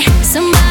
somebody.